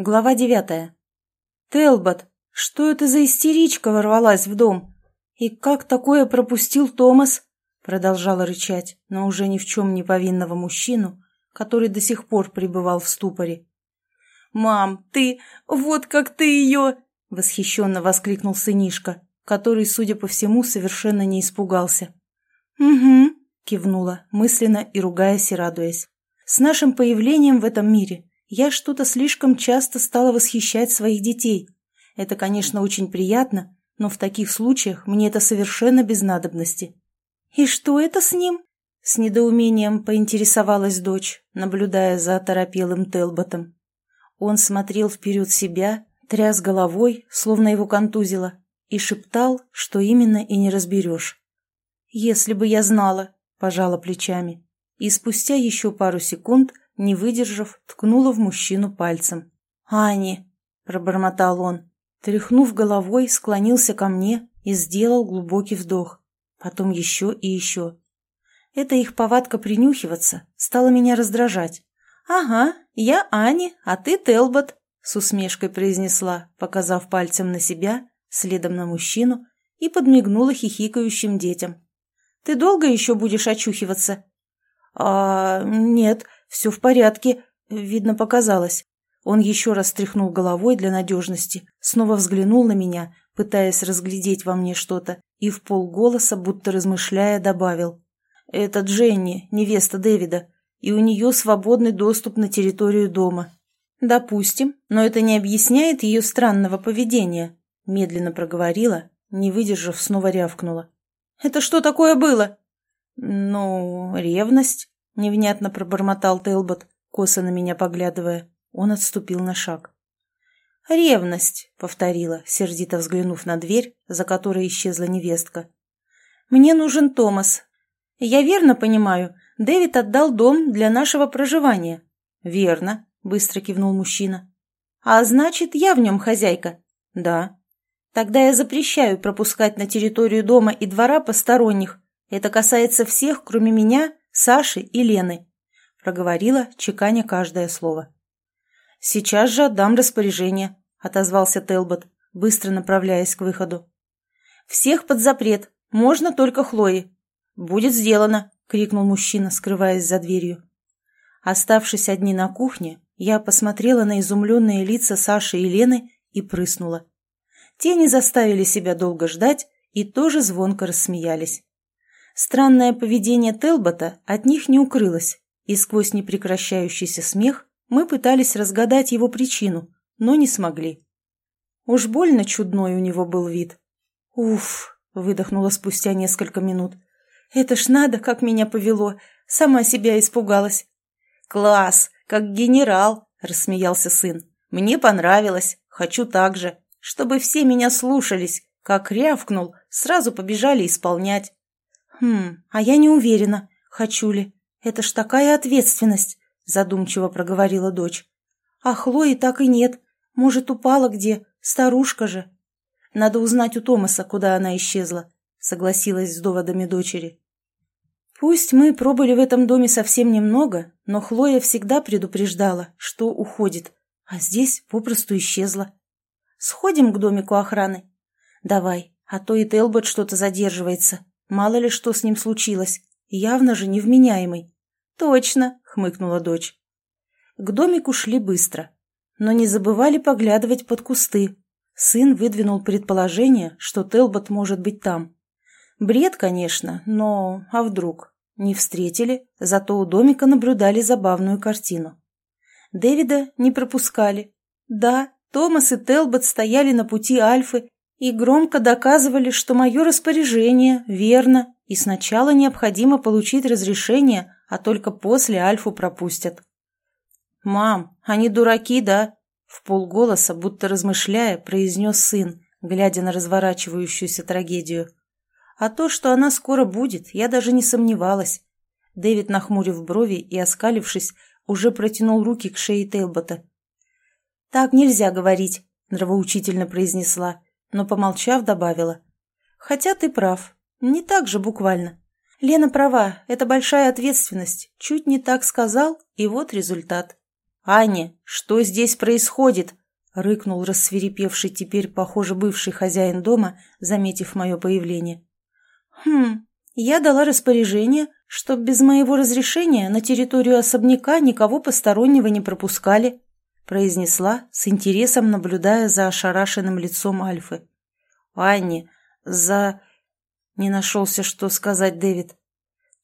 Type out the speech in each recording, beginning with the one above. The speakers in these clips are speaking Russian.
Глава девятая. «Телбот, что это за истеричка ворвалась в дом? И как такое пропустил Томас?» Продолжала рычать, но уже ни в чем не повинного мужчину, который до сих пор пребывал в ступоре. «Мам, ты... вот как ты ее...» — восхищенно воскликнул сынишка, который, судя по всему, совершенно не испугался. «Угу», — кивнула, мысленно и ругаясь и радуясь. «С нашим появлением в этом мире я что-то слишком часто стала восхищать своих детей. Это, конечно, очень приятно, но в таких случаях мне это совершенно без надобности». «И что это с ним?» С недоумением поинтересовалась дочь, наблюдая за оторопелым Телботом. Он смотрел вперед себя, тряс головой, словно его контузило, и шептал, что именно и не разберешь. «Если бы я знала», — пожала плечами, и спустя еще пару секунд, не выдержав, ткнула в мужчину пальцем. «Ани!» — пробормотал он. Тряхнув головой, склонился ко мне и сделал глубокий вдох. Потом еще и еще. Эта их повадка принюхиваться стала меня раздражать. «Ага, я Ани, а ты Телбот», — с усмешкой произнесла, показав пальцем на себя, следом на мужчину, и подмигнула хихикающим детям. «Ты долго еще будешь очухиваться?» «А, нет, все в порядке», — видно, показалось. Он еще раз тряхнул головой для надежности, снова взглянул на меня, пытаясь разглядеть во мне что-то, и в полголоса, будто размышляя, добавил. «Это Дженни, невеста Дэвида и у нее свободный доступ на территорию дома. Допустим, но это не объясняет ее странного поведения, медленно проговорила, не выдержав, снова рявкнула. «Это что такое было?» «Ну, ревность», — невнятно пробормотал Телбот, косо на меня поглядывая. Он отступил на шаг. «Ревность», — повторила, сердито взглянув на дверь, за которой исчезла невестка. «Мне нужен Томас. Я верно понимаю, Дэвид отдал дом для нашего проживания». «Верно», — быстро кивнул мужчина. «А значит, я в нем хозяйка?» «Да». «Тогда я запрещаю пропускать на территорию дома и двора посторонних. Это касается всех, кроме меня, Саши и Лены», — проговорила, чеканя каждое слово. «Сейчас же отдам распоряжение», — отозвался Телбот, быстро направляясь к выходу. «Всех под запрет. Можно только Хлои». «Будет сделано», — крикнул мужчина, скрываясь за дверью. Оставшись одни на кухне, я посмотрела на изумленные лица Саши и Лены и прыснула. Те не заставили себя долго ждать и тоже звонко рассмеялись. Странное поведение Телбота от них не укрылось, и сквозь непрекращающийся смех мы пытались разгадать его причину, но не смогли. Уж больно чудной у него был вид. «Уф!» — выдохнула спустя несколько минут. Это ж надо, как меня повело. Сама себя испугалась. «Класс! Как генерал!» — рассмеялся сын. «Мне понравилось. Хочу так же. Чтобы все меня слушались. Как рявкнул, сразу побежали исполнять». «Хм, а я не уверена, хочу ли. Это ж такая ответственность», — задумчиво проговорила дочь. «А Хлои так и нет. Может, упала где? Старушка же». «Надо узнать у Томаса, куда она исчезла согласилась с доводами дочери. Пусть мы пробыли в этом доме совсем немного, но Хлоя всегда предупреждала, что уходит, а здесь попросту исчезла. Сходим к домику охраны? Давай, а то и Телбот что-то задерживается. Мало ли что с ним случилось. Явно же невменяемый. Точно, хмыкнула дочь. К домику шли быстро, но не забывали поглядывать под кусты. Сын выдвинул предположение, что Телбот может быть там. Бред, конечно, но... А вдруг? Не встретили, зато у домика наблюдали забавную картину. Дэвида не пропускали. Да, Томас и Телбот стояли на пути Альфы и громко доказывали, что мое распоряжение верно, и сначала необходимо получить разрешение, а только после Альфу пропустят. «Мам, они дураки, да?» В полголоса, будто размышляя, произнес сын, глядя на разворачивающуюся трагедию. А то, что она скоро будет, я даже не сомневалась. Дэвид, нахмурив брови и оскалившись, уже протянул руки к шее Тейлбота. «Так нельзя говорить», — нравоучительно произнесла, но, помолчав, добавила. «Хотя ты прав. Не так же буквально. Лена права, это большая ответственность. Чуть не так сказал, и вот результат». «Аня, что здесь происходит?» — рыкнул рассверепевший теперь, похоже, бывший хозяин дома, заметив мое появление. «Хм, я дала распоряжение, чтоб без моего разрешения на территорию особняка никого постороннего не пропускали», — произнесла, с интересом наблюдая за ошарашенным лицом Альфы. «Анни, за...» — не нашелся, что сказать Дэвид.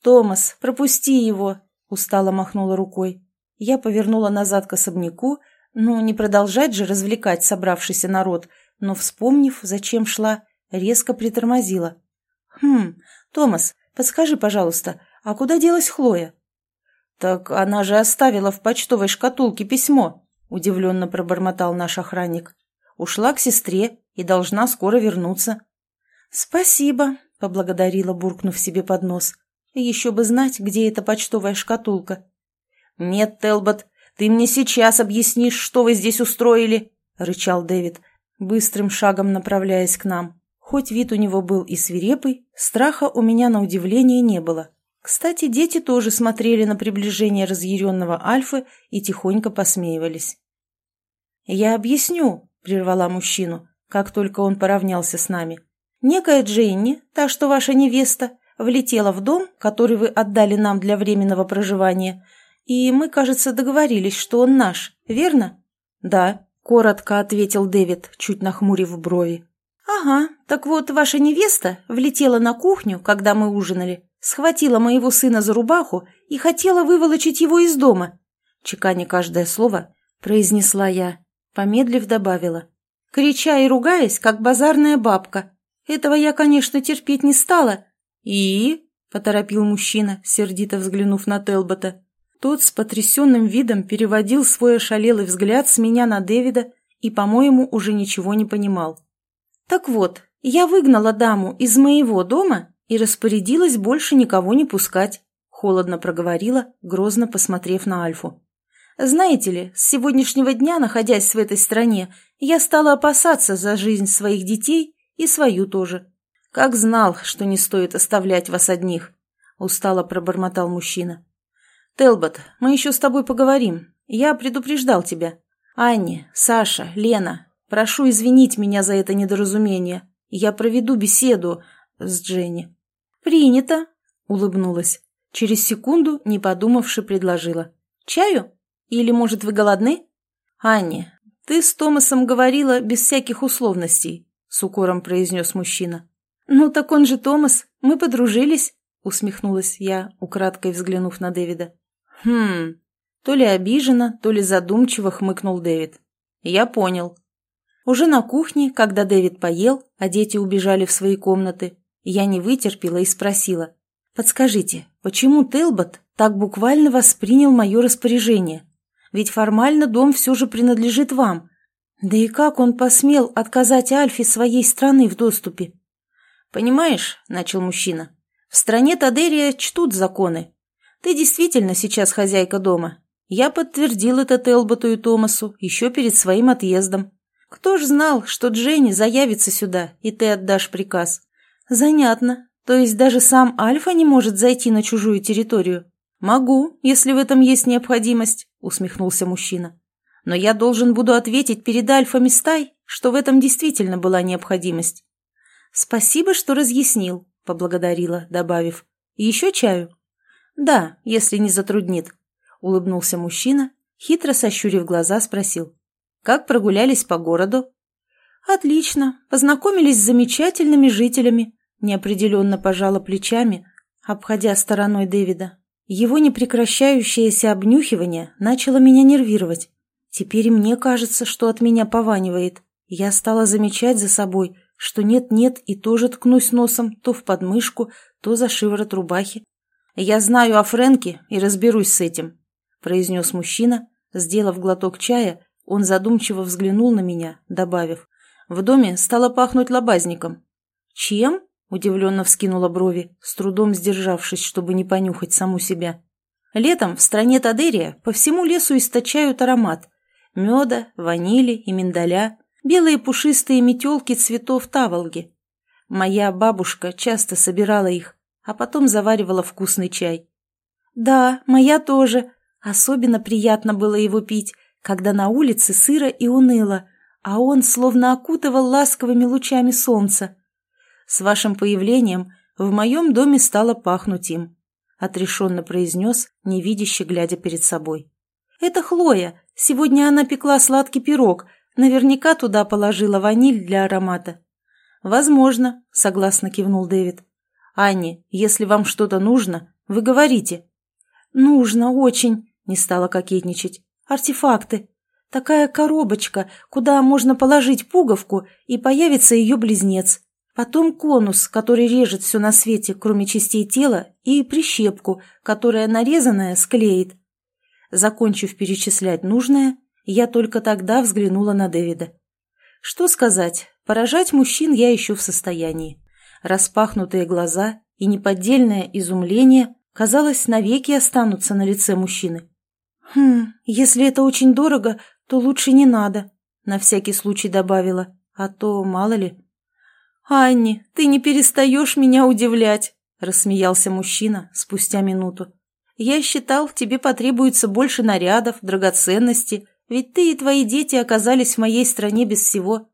«Томас, пропусти его!» — устало махнула рукой. Я повернула назад к особняку, ну, не продолжать же развлекать собравшийся народ, но, вспомнив, зачем шла, резко притормозила. «Хм, Томас, подскажи, пожалуйста, а куда делась Хлоя?» «Так она же оставила в почтовой шкатулке письмо», — удивленно пробормотал наш охранник. «Ушла к сестре и должна скоро вернуться». «Спасибо», — поблагодарила, буркнув себе под нос. «Еще бы знать, где эта почтовая шкатулка». «Нет, Телбот, ты мне сейчас объяснишь, что вы здесь устроили», — рычал Дэвид, быстрым шагом направляясь к нам. Хоть вид у него был и свирепый, страха у меня на удивление не было. Кстати, дети тоже смотрели на приближение разъяренного Альфы и тихонько посмеивались. «Я объясню», — прервала мужчину, как только он поравнялся с нами. «Некая Дженни, та, что ваша невеста, влетела в дом, который вы отдали нам для временного проживания, и мы, кажется, договорились, что он наш, верно?» «Да», — коротко ответил Дэвид, чуть нахмурив брови. «Ага, так вот, ваша невеста влетела на кухню, когда мы ужинали, схватила моего сына за рубаху и хотела выволочить его из дома». Чеканя каждое слово, произнесла я, помедлив добавила. Крича и ругаясь, как базарная бабка. Этого я, конечно, терпеть не стала. «И?» — поторопил мужчина, сердито взглянув на Телбота. Тот с потрясенным видом переводил свой ошалелый взгляд с меня на Дэвида и, по-моему, уже ничего не понимал. Так вот, я выгнала даму из моего дома и распорядилась больше никого не пускать, холодно проговорила, грозно посмотрев на Альфу. Знаете ли, с сегодняшнего дня, находясь в этой стране, я стала опасаться за жизнь своих детей и свою тоже. Как знал, что не стоит оставлять вас одних, устало пробормотал мужчина. Телбот, мы еще с тобой поговорим. Я предупреждал тебя. Анне, Саша, Лена, Прошу извинить меня за это недоразумение. Я проведу беседу с Дженни». «Принято», — улыбнулась. Через секунду, не подумавши, предложила. «Чаю? Или, может, вы голодны?» «Анне, ты с Томасом говорила без всяких условностей», — с укором произнес мужчина. «Ну, так он же Томас, мы подружились», — усмехнулась я, украдкой взглянув на Дэвида. «Хм...» То ли обиженно, то ли задумчиво хмыкнул Дэвид. «Я понял. Уже на кухне, когда Дэвид поел, а дети убежали в свои комнаты, я не вытерпела и спросила. «Подскажите, почему Телбот так буквально воспринял мое распоряжение? Ведь формально дом все же принадлежит вам. Да и как он посмел отказать Альфе своей страны в доступе?» «Понимаешь», — начал мужчина, — «в стране Тадерия чтут законы. Ты действительно сейчас хозяйка дома. Я подтвердил это Телботу и Томасу еще перед своим отъездом. Кто ж знал, что Дженни заявится сюда, и ты отдашь приказ? Занятно. То есть даже сам Альфа не может зайти на чужую территорию? Могу, если в этом есть необходимость, усмехнулся мужчина. Но я должен буду ответить перед Альфа Стай, что в этом действительно была необходимость. Спасибо, что разъяснил, поблагодарила, добавив. Еще чаю? Да, если не затруднит, улыбнулся мужчина, хитро сощурив глаза, спросил. Как прогулялись по городу?» «Отлично. Познакомились с замечательными жителями», — неопределенно пожала плечами, обходя стороной Дэвида. Его непрекращающееся обнюхивание начало меня нервировать. Теперь мне кажется, что от меня пованивает. Я стала замечать за собой, что нет-нет и тоже ткнусь носом то в подмышку, то за шиворот рубахи. «Я знаю о Фрэнке и разберусь с этим», — произнес мужчина, сделав глоток чая он задумчиво взглянул на меня, добавив. В доме стало пахнуть лобазником. «Чем?» – удивленно вскинула брови, с трудом сдержавшись, чтобы не понюхать саму себя. «Летом в стране Тадерия по всему лесу источают аромат. Меда, ванили и миндаля, белые пушистые метелки цветов таволги. Моя бабушка часто собирала их, а потом заваривала вкусный чай. «Да, моя тоже», Особенно приятно было его пить, когда на улице сыро и уныло, а он словно окутывал ласковыми лучами солнца. С вашим появлением в моем доме стало пахнуть им», — отрешенно произнес, невидяще глядя перед собой. «Это Хлоя. Сегодня она пекла сладкий пирог. Наверняка туда положила ваниль для аромата». «Возможно», — согласно кивнул Дэвид. «Анни, если вам что-то нужно, вы говорите». «Нужно очень», — не стала кокетничать. «Артефакты. Такая коробочка, куда можно положить пуговку, и появится ее близнец. Потом конус, который режет все на свете, кроме частей тела, и прищепку, которая нарезанная склеит. Закончив перечислять нужное, я только тогда взглянула на Дэвида. Что сказать, поражать мужчин я еще в состоянии. Распахнутые глаза и неподдельное изумление, казалось, навеки останутся на лице мужчины. «Хм, если это очень дорого, то лучше не надо», — на всякий случай добавила, а то мало ли. «Анни, ты не перестаешь меня удивлять», — рассмеялся мужчина спустя минуту. «Я считал, тебе потребуется больше нарядов, драгоценностей, ведь ты и твои дети оказались в моей стране без всего.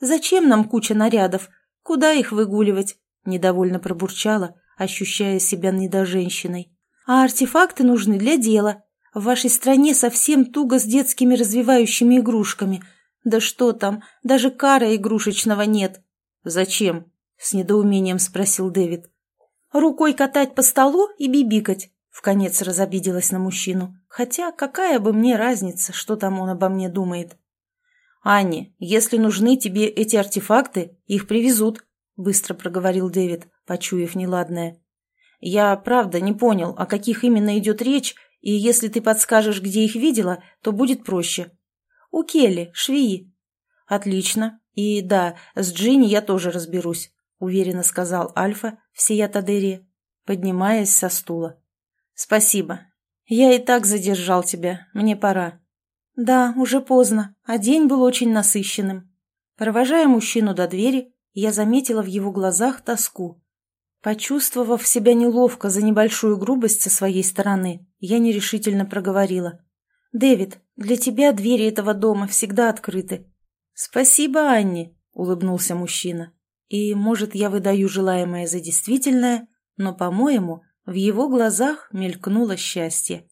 Зачем нам куча нарядов? Куда их выгуливать?» — недовольно пробурчала, ощущая себя недоженщиной. «А артефакты нужны для дела. В вашей стране совсем туго с детскими развивающими игрушками. Да что там, даже кара игрушечного нет. «Зачем?» — с недоумением спросил Дэвид. «Рукой катать по столу и бибикать», — вконец разобиделась на мужчину. «Хотя какая бы мне разница, что там он обо мне думает?» «Анни, если нужны тебе эти артефакты, их привезут», — быстро проговорил Дэвид, почуяв неладное. «Я, правда, не понял, о каких именно идет речь, и если ты подскажешь, где их видела, то будет проще». «У Келли, швеи». «Отлично. «И да, с Джинни я тоже разберусь», — уверенно сказал Альфа всея Тадерии, поднимаясь со стула. «Спасибо. Я и так задержал тебя. Мне пора». «Да, уже поздно, а день был очень насыщенным». Провожая мужчину до двери, я заметила в его глазах тоску. Почувствовав себя неловко за небольшую грубость со своей стороны, я нерешительно проговорила. «Дэвид, для тебя двери этого дома всегда открыты. «Спасибо, Анни», — улыбнулся мужчина. И, может, я выдаю желаемое за действительное, но, по-моему, в его глазах мелькнуло счастье.